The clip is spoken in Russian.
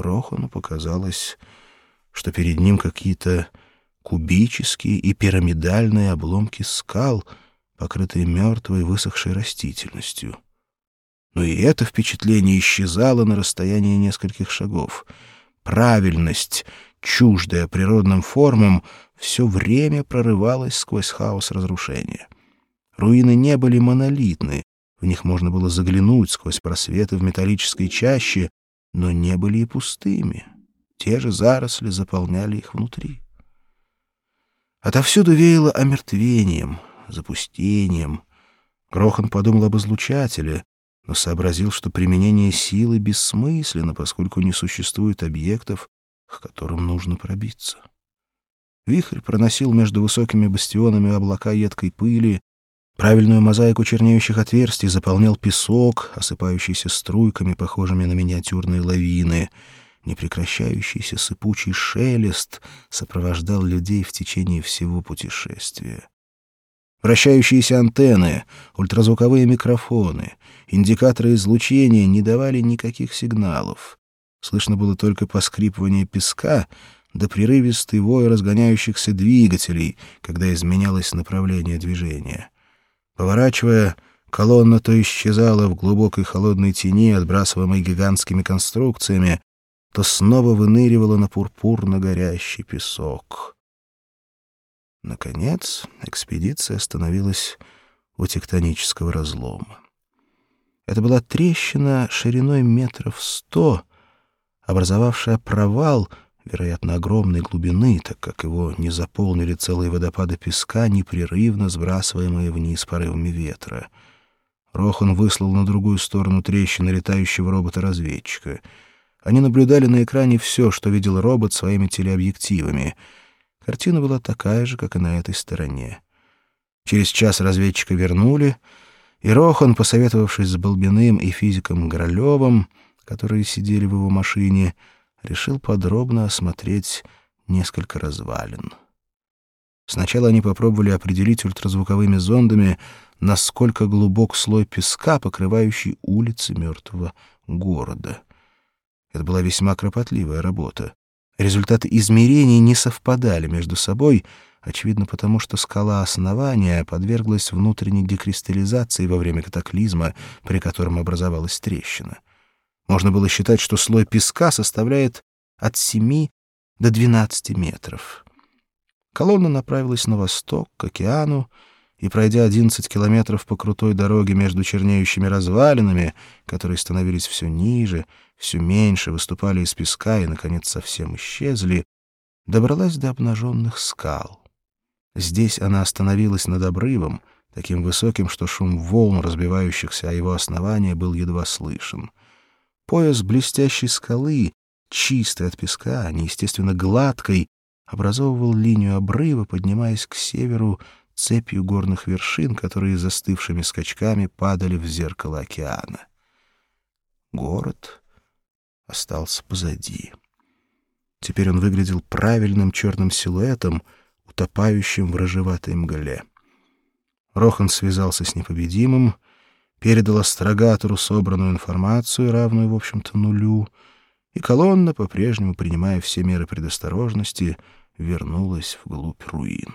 Рохану показалось, что перед ним какие-то кубические и пирамидальные обломки скал, покрытые мертвой высохшей растительностью. Но и это впечатление исчезало на расстоянии нескольких шагов. Правильность, чуждая природным формам, все время прорывалась сквозь хаос разрушения. Руины не были монолитны, в них можно было заглянуть сквозь просветы в металлической чаще, но не были и пустыми. Те же заросли заполняли их внутри. Отовсюду веяло омертвением, запустением. Грохан подумал об излучателе, но сообразил, что применение силы бессмысленно, поскольку не существует объектов, к которым нужно пробиться. Вихрь проносил между высокими бастионами облака едкой пыли, правильную мозаику чернеющих отверстий заполнял песок, осыпающийся струйками, похожими на миниатюрные лавины. Непрекращающийся сыпучий шелест сопровождал людей в течение всего путешествия. Вращающиеся антенны, ультразвуковые микрофоны, индикаторы излучения не давали никаких сигналов. Слышно было только поскрипывание песка да прерывистый вой разгоняющихся двигателей, когда изменялось направление движения. Поворачивая, колонна то исчезала в глубокой холодной тени, отбрасываемой гигантскими конструкциями, то снова выныривала на пурпурно горящий песок. Наконец, экспедиция остановилась у тектонического разлома. Это была трещина шириной метров сто, образовавшая провал, вероятно, огромной глубины, так как его не заполнили целые водопады песка, непрерывно сбрасываемые вниз порывами ветра. Рохан выслал на другую сторону трещины летающего робота-разведчика. Они наблюдали на экране все, что видел робот своими телеобъективами — Картина была такая же, как и на этой стороне. Через час разведчика вернули, и Рохан, посоветовавшись с Балбиным и физиком Горолевым, которые сидели в его машине, решил подробно осмотреть несколько развалин. Сначала они попробовали определить ультразвуковыми зондами, насколько глубок слой песка, покрывающий улицы мертвого города. Это была весьма кропотливая работа. Результаты измерений не совпадали между собой, очевидно потому, что скала основания подверглась внутренней декристаллизации во время катаклизма, при котором образовалась трещина. Можно было считать, что слой песка составляет от 7 до 12 метров. Колонна направилась на восток, к океану, и, пройдя 11 километров по крутой дороге между чернеющими развалинами, которые становились все ниже, все меньше, выступали из песка и, наконец, совсем исчезли, добралась до обнаженных скал. Здесь она остановилась над обрывом, таким высоким, что шум волн, разбивающихся о его основание, был едва слышен. Пояс блестящей скалы, чистой от песка, неестественно гладкой, образовывал линию обрыва, поднимаясь к северу цепью горных вершин, которые застывшими скачками падали в зеркало океана. Город остался позади. Теперь он выглядел правильным черным силуэтом, утопающим в рыжеватой мгле. Рохан связался с непобедимым, передал астрогатору собранную информацию, равную, в общем-то, нулю, и колонна, по-прежнему принимая все меры предосторожности, вернулась вглубь руин.